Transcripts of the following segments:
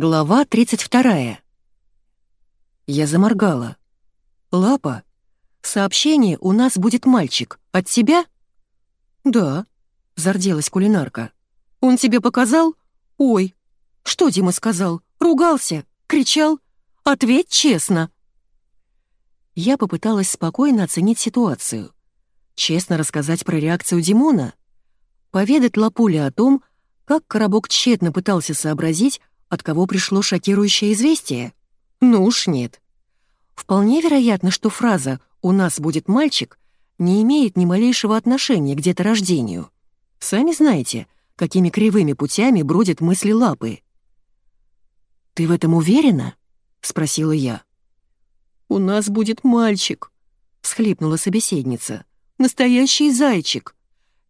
Глава 32. Я заморгала. «Лапа, сообщение «У нас будет мальчик» от тебя?» «Да», — зарделась кулинарка. «Он тебе показал? Ой, что Дима сказал? Ругался? Кричал? Ответь честно!» Я попыталась спокойно оценить ситуацию. Честно рассказать про реакцию Димона? Поведать Лапуле о том, как Коробок тщетно пытался сообразить, от кого пришло шокирующее известие? Ну уж нет. Вполне вероятно, что фраза «у нас будет мальчик» не имеет ни малейшего отношения к деторождению. Сами знаете, какими кривыми путями бродят мысли лапы. «Ты в этом уверена?» — спросила я. «У нас будет мальчик», — схлипнула собеседница. «Настоящий зайчик.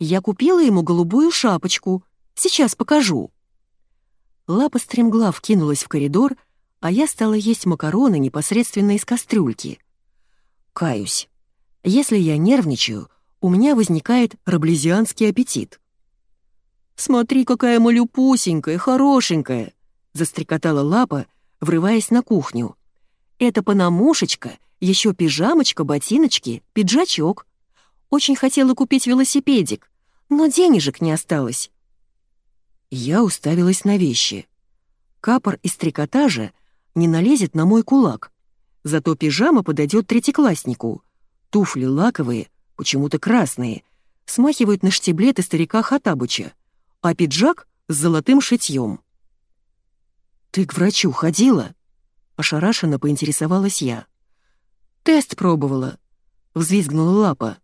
Я купила ему голубую шапочку. Сейчас покажу». Лапа стремглав кинулась в коридор, а я стала есть макароны непосредственно из кастрюльки. Каюсь. Если я нервничаю, у меня возникает раблезианский аппетит. «Смотри, какая малюпусенькая, хорошенькая!» — застрекотала лапа, врываясь на кухню. «Это панамушечка, еще пижамочка, ботиночки, пиджачок. Очень хотела купить велосипедик, но денежек не осталось. Я уставилась на вещи. Капор из трикотажа не налезет на мой кулак. Зато пижама подойдет третьекласснику. Туфли лаковые, почему-то красные, смахивают на штиблеты старика Хатабыча, а пиджак с золотым шитьем. «Ты к врачу ходила?» — ошарашенно поинтересовалась я. «Тест пробовала», — взвизгнула лапа.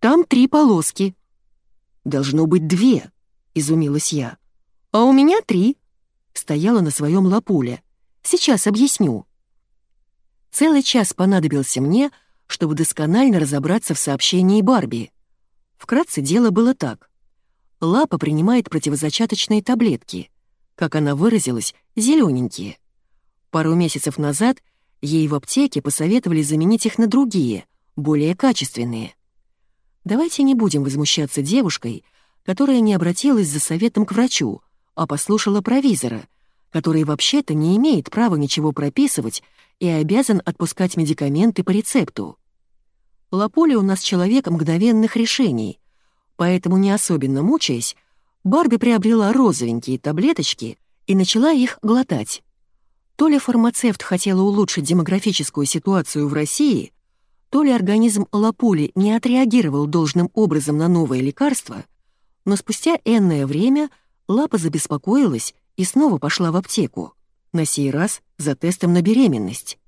«Там три полоски». «Должно быть две», — изумилась я. «А у меня три», — стояла на своем лапуле. «Сейчас объясню». Целый час понадобился мне, чтобы досконально разобраться в сообщении Барби. Вкратце дело было так. Лапа принимает противозачаточные таблетки. Как она выразилась, зелененькие. Пару месяцев назад ей в аптеке посоветовали заменить их на другие, более качественные. Давайте не будем возмущаться девушкой, которая не обратилась за советом к врачу, а послушала провизора, который вообще-то не имеет права ничего прописывать и обязан отпускать медикаменты по рецепту. Лаполи у нас человек мгновенных решений, поэтому, не особенно мучаясь, Барби приобрела розовенькие таблеточки и начала их глотать. То ли фармацевт хотела улучшить демографическую ситуацию в России, то ли организм Лапули не отреагировал должным образом на новое лекарство, но спустя энное время – Лапа забеспокоилась и снова пошла в аптеку, на сей раз за тестом на беременность.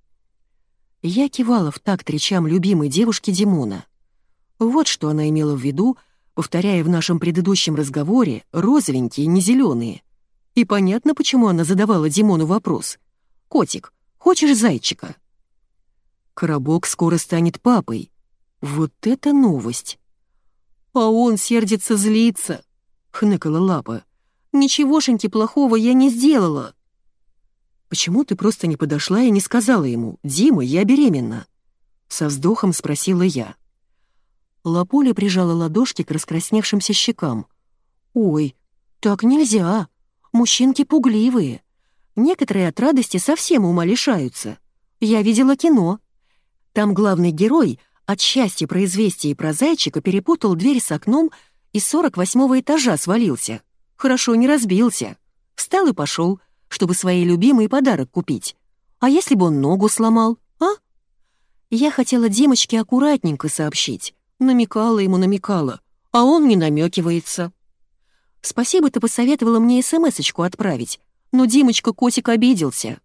Я кивала в такт речам любимой девушки Димона. Вот что она имела в виду, повторяя в нашем предыдущем разговоре розовенькие, не зеленые. И понятно, почему она задавала Димону вопрос. «Котик, хочешь зайчика?» Коробок скоро станет папой. Вот это новость! «А он сердится, злится!» — хныкала Лапа. Ничегошеньки плохого я не сделала. Почему ты просто не подошла и не сказала ему, «Дима, я беременна»?» Со вздохом спросила я. Лапуля прижала ладошки к раскрасневшимся щекам. «Ой, так нельзя. Мужчинки пугливые. Некоторые от радости совсем ума лишаются. Я видела кино. Там главный герой от счастья про известие про зайчика перепутал дверь с окном и с 48 этажа свалился. Хорошо не разбился. Встал и пошел, чтобы своей любимой подарок купить. А если бы он ногу сломал, а? Я хотела Димочке аккуратненько сообщить. Намекала ему, намекала, а он не намекивается. Спасибо, ты посоветовала мне смс-очку отправить, но Димочка котик обиделся.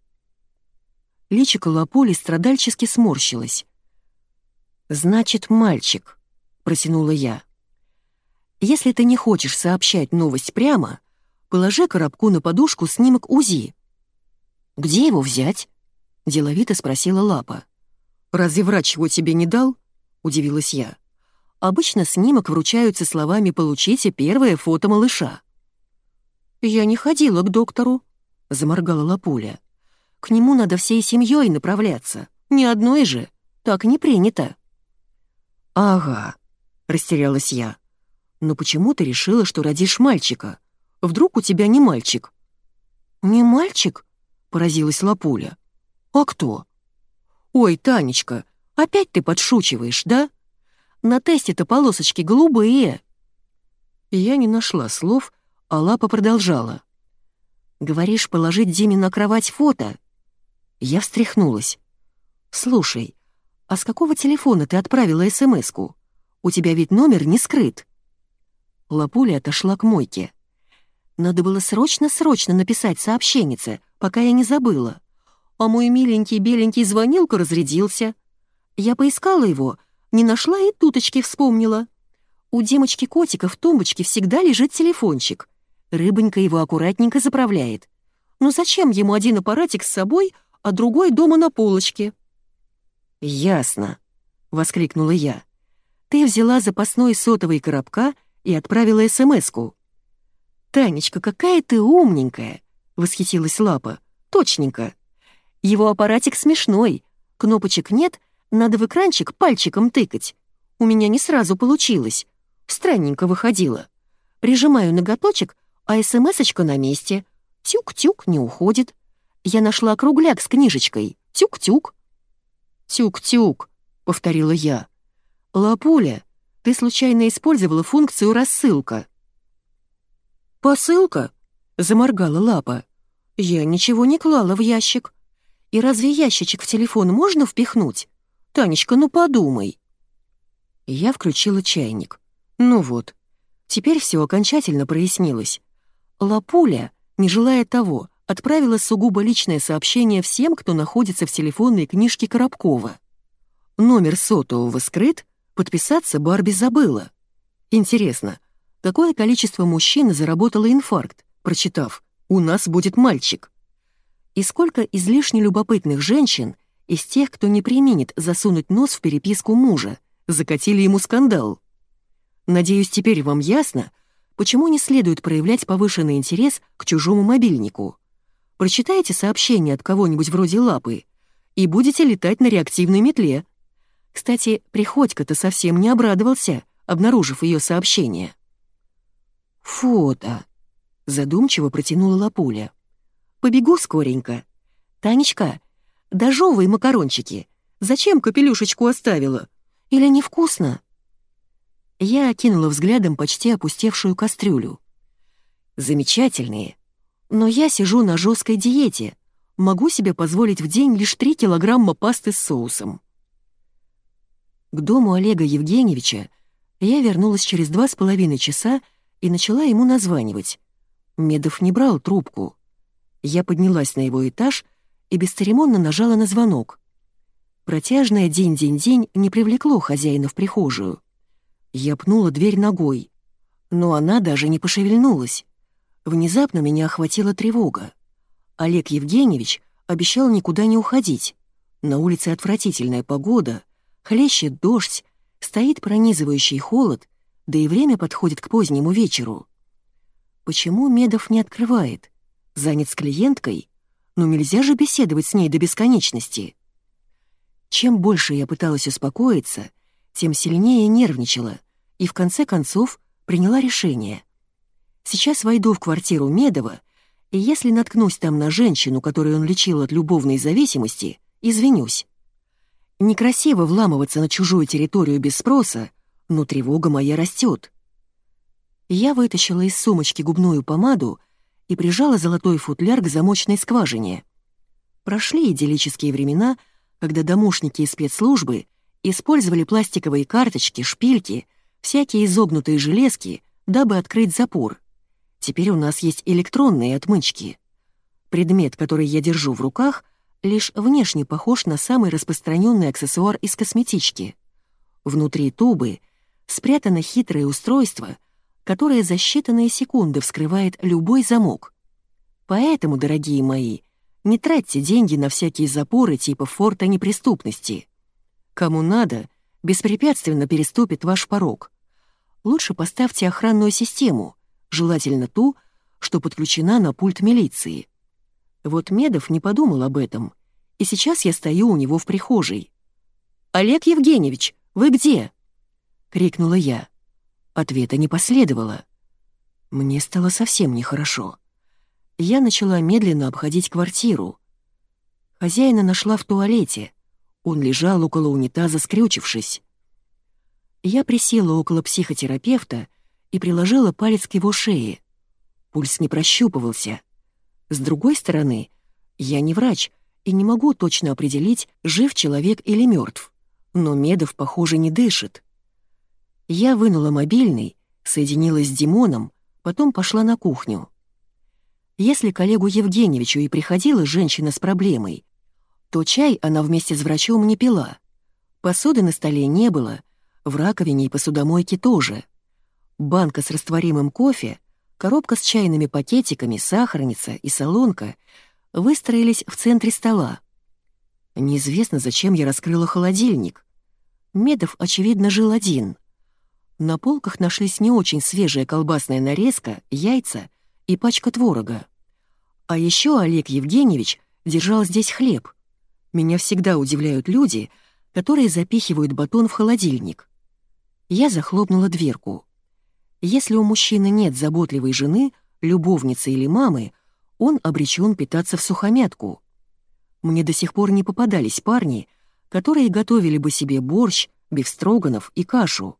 Личико Лаполи страдальчески сморщилось. «Значит, мальчик», — протянула я. Если ты не хочешь сообщать новость прямо, положи коробку на подушку снимок УЗИ. «Где его взять?» — деловито спросила Лапа. «Разве врач его тебе не дал?» — удивилась я. «Обычно снимок вручаются словами «получите первое фото малыша». «Я не ходила к доктору», — заморгала Лапуля. «К нему надо всей семьей направляться, не одной же, так не принято». «Ага», — растерялась я. Но почему ты решила, что родишь мальчика? Вдруг у тебя не мальчик?» «Не мальчик?» —— поразилась Лапуля. «А кто?» «Ой, Танечка, опять ты подшучиваешь, да? На тесте-то полосочки голубые». Я не нашла слов, а Лапа продолжала. «Говоришь, положить Диме на кровать фото?» Я встряхнулась. «Слушай, а с какого телефона ты отправила СМС-ку? У тебя ведь номер не скрыт». Лапуля отошла к мойке. Надо было срочно-срочно написать сообщеннице, пока я не забыла. А мой миленький беленький звонилка разрядился. Я поискала его, не нашла и туточки вспомнила. У Димочки котика в тумбочке всегда лежит телефончик. Рыбонька его аккуратненько заправляет. Ну зачем ему один аппаратик с собой, а другой дома на полочке?» «Ясно», — воскликнула я. «Ты взяла запасной сотовый коробка и отправила СМС-ку». «Танечка, какая ты умненькая!» — восхитилась Лапа. «Точненько. Его аппаратик смешной. Кнопочек нет, надо в экранчик пальчиком тыкать. У меня не сразу получилось. Странненько выходило. Прижимаю ноготочек, а СМС-очка на месте. Тюк-тюк не уходит. Я нашла кругляк с книжечкой. Тюк-тюк. «Тюк-тюк», — повторила я. «Лапуля, ты случайно использовала функцию рассылка?» «Посылка?» — заморгала лапа. «Я ничего не клала в ящик. И разве ящичек в телефон можно впихнуть? Танечка, ну подумай». Я включила чайник. Ну вот, теперь все окончательно прояснилось. Лапуля, не желая того, отправила сугубо личное сообщение всем, кто находится в телефонной книжке Коробкова. Номер сотового скрыт, подписаться Барби забыла. Интересно, какое количество мужчин заработало инфаркт, прочитав «У нас будет мальчик»? И сколько излишне любопытных женщин из тех, кто не применит засунуть нос в переписку мужа, закатили ему скандал? Надеюсь, теперь вам ясно, почему не следует проявлять повышенный интерес к чужому мобильнику. Прочитайте сообщение от кого-нибудь вроде Лапы и будете летать на реактивной метле. Кстати, Приходько-то совсем не обрадовался, обнаружив ее сообщение. «Фото», — задумчиво протянула Лапуля. «Побегу скоренько. Танечка, дожевывай макарончики. Зачем капелюшечку оставила? Или невкусно?» Я окинула взглядом почти опустевшую кастрюлю. «Замечательные, но я сижу на жесткой диете, могу себе позволить в день лишь 3 килограмма пасты с соусом. К дому Олега Евгеньевича я вернулась через два с половиной часа и начала ему названивать. Медов не брал трубку. Я поднялась на его этаж и бесцеремонно нажала на звонок. Протяжное «день-день-день» не привлекло хозяина в прихожую. Я пнула дверь ногой, но она даже не пошевельнулась. Внезапно меня охватила тревога. Олег Евгеньевич обещал никуда не уходить. На улице отвратительная погода, хлещет дождь, стоит пронизывающий холод, да и время подходит к позднему вечеру. Почему Медов не открывает? Занят с клиенткой? Но нельзя же беседовать с ней до бесконечности. Чем больше я пыталась успокоиться, тем сильнее нервничала и в конце концов приняла решение — Сейчас войду в квартиру Медова, и если наткнусь там на женщину, которую он лечил от любовной зависимости, извинюсь. Некрасиво вламываться на чужую территорию без спроса, но тревога моя растет. Я вытащила из сумочки губную помаду и прижала золотой футляр к замочной скважине. Прошли идиллические времена, когда домушники и спецслужбы использовали пластиковые карточки, шпильки, всякие изогнутые железки, дабы открыть запор — Теперь у нас есть электронные отмычки. Предмет, который я держу в руках, лишь внешне похож на самый распространенный аксессуар из косметички. Внутри тубы спрятано хитрое устройство, которое за считанные секунды вскрывает любой замок. Поэтому, дорогие мои, не тратьте деньги на всякие запоры типа форта неприступности. Кому надо, беспрепятственно переступит ваш порог. Лучше поставьте охранную систему — желательно ту, что подключена на пульт милиции. Вот Медов не подумал об этом, и сейчас я стою у него в прихожей. «Олег Евгеньевич, вы где?» — крикнула я. Ответа не последовало. Мне стало совсем нехорошо. Я начала медленно обходить квартиру. Хозяина нашла в туалете. Он лежал около унитаза, скрючившись. Я присела около психотерапевта и приложила палец к его шее. Пульс не прощупывался. С другой стороны, я не врач и не могу точно определить, жив человек или мертв. Но Медов, похоже, не дышит. Я вынула мобильный, соединилась с Димоном, потом пошла на кухню. Если коллегу Евгеньевичу и приходила женщина с проблемой, то чай она вместе с врачом не пила. Посуды на столе не было, в раковине и посудомойке тоже. Банка с растворимым кофе, коробка с чайными пакетиками, сахарница и солонка выстроились в центре стола. Неизвестно, зачем я раскрыла холодильник. Медов, очевидно, жил один. На полках нашлись не очень свежая колбасная нарезка, яйца и пачка творога. А еще Олег Евгеньевич держал здесь хлеб. Меня всегда удивляют люди, которые запихивают батон в холодильник. Я захлопнула дверку. Если у мужчины нет заботливой жены, любовницы или мамы, он обречен питаться в сухомятку. Мне до сих пор не попадались парни, которые готовили бы себе борщ, бифстроганов и кашу.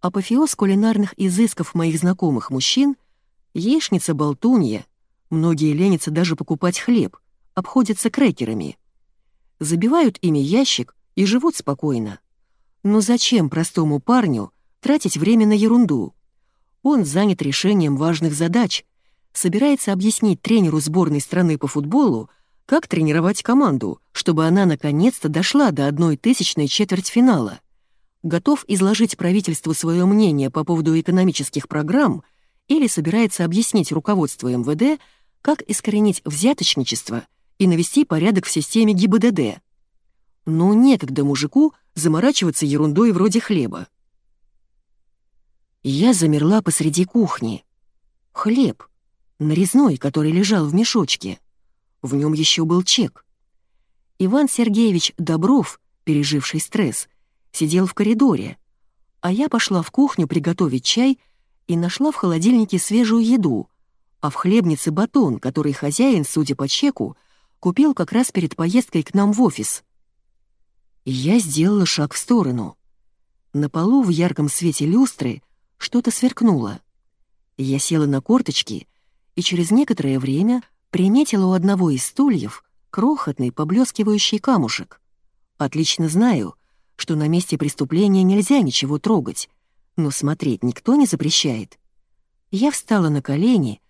Апофеоз кулинарных изысков моих знакомых мужчин — яичница-болтунья. Многие ленятся даже покупать хлеб, обходятся крекерами. Забивают ими ящик и живут спокойно. Но зачем простому парню тратить время на ерунду? Он занят решением важных задач, собирается объяснить тренеру сборной страны по футболу, как тренировать команду, чтобы она наконец-то дошла до одной тысячной четвертьфинала. Готов изложить правительству свое мнение по поводу экономических программ или собирается объяснить руководству МВД, как искоренить взяточничество и навести порядок в системе ГИБДД. Но некогда мужику заморачиваться ерундой вроде хлеба. Я замерла посреди кухни. Хлеб, нарезной, который лежал в мешочке. В нем еще был чек. Иван Сергеевич Добров, переживший стресс, сидел в коридоре, а я пошла в кухню приготовить чай и нашла в холодильнике свежую еду, а в хлебнице батон, который хозяин, судя по чеку, купил как раз перед поездкой к нам в офис. Я сделала шаг в сторону. На полу в ярком свете люстры что-то сверкнуло. Я села на корточки и через некоторое время приметила у одного из стульев крохотный поблескивающий камушек. Отлично знаю, что на месте преступления нельзя ничего трогать, но смотреть никто не запрещает. Я встала на колени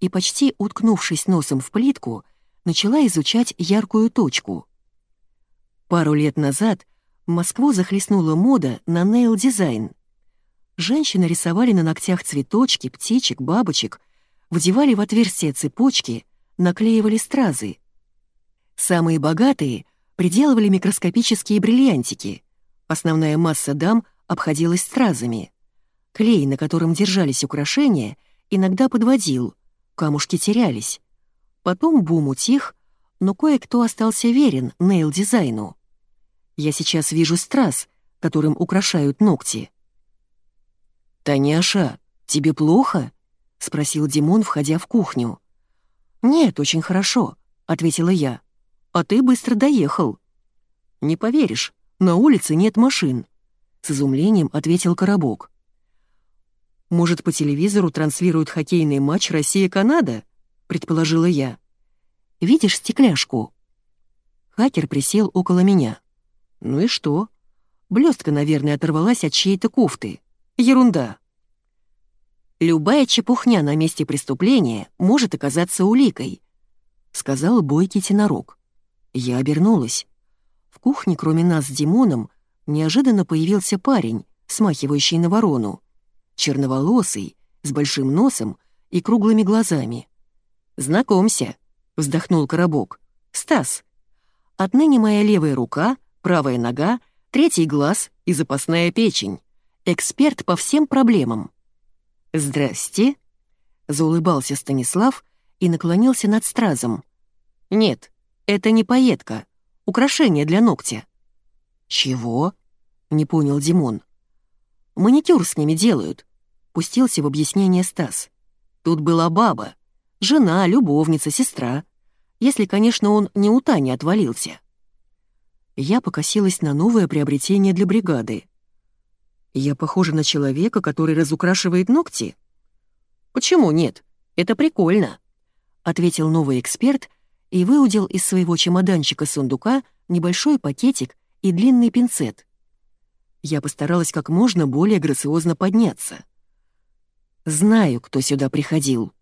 и, почти уткнувшись носом в плитку, начала изучать яркую точку — Пару лет назад Москву захлестнула мода на нейл-дизайн. Женщины рисовали на ногтях цветочки, птичек, бабочек, вдевали в отверстия цепочки, наклеивали стразы. Самые богатые приделывали микроскопические бриллиантики. Основная масса дам обходилась стразами. Клей, на котором держались украшения, иногда подводил, камушки терялись. Потом бум утих, но кое-кто остался верен нейл-дизайну. Я сейчас вижу страз, которым украшают ногти. «Таняша, тебе плохо?» — спросил Димон, входя в кухню. «Нет, очень хорошо», — ответила я. «А ты быстро доехал». «Не поверишь, на улице нет машин», — с изумлением ответил Коробок. «Может, по телевизору транслируют хоккейный матч Россия-Канада?» — предположила я. Видишь стекляшку?» Хакер присел около меня. «Ну и что?» Блестка, наверное, оторвалась от чьей-то кофты. Ерунда. «Любая чепухня на месте преступления может оказаться уликой», — сказал бойкий тенорок. Я обернулась. В кухне, кроме нас с Димоном, неожиданно появился парень, смахивающий на ворону. Черноволосый, с большим носом и круглыми глазами. «Знакомься», — вздохнул Коробок. «Стас, отныне моя левая рука, правая нога, третий глаз и запасная печень. Эксперт по всем проблемам». «Здрасте», — заулыбался Станислав и наклонился над стразом. «Нет, это не поетка, украшение для ногтя». «Чего?» — не понял Димон. «Маникюр с ними делают», — пустился в объяснение Стас. «Тут была баба, Жена, любовница, сестра. Если, конечно, он не у Тани отвалился. Я покосилась на новое приобретение для бригады. Я похожа на человека, который разукрашивает ногти? Почему нет? Это прикольно, ответил новый эксперт и выудил из своего чемоданчика-сундука небольшой пакетик и длинный пинцет. Я постаралась как можно более грациозно подняться. Знаю, кто сюда приходил.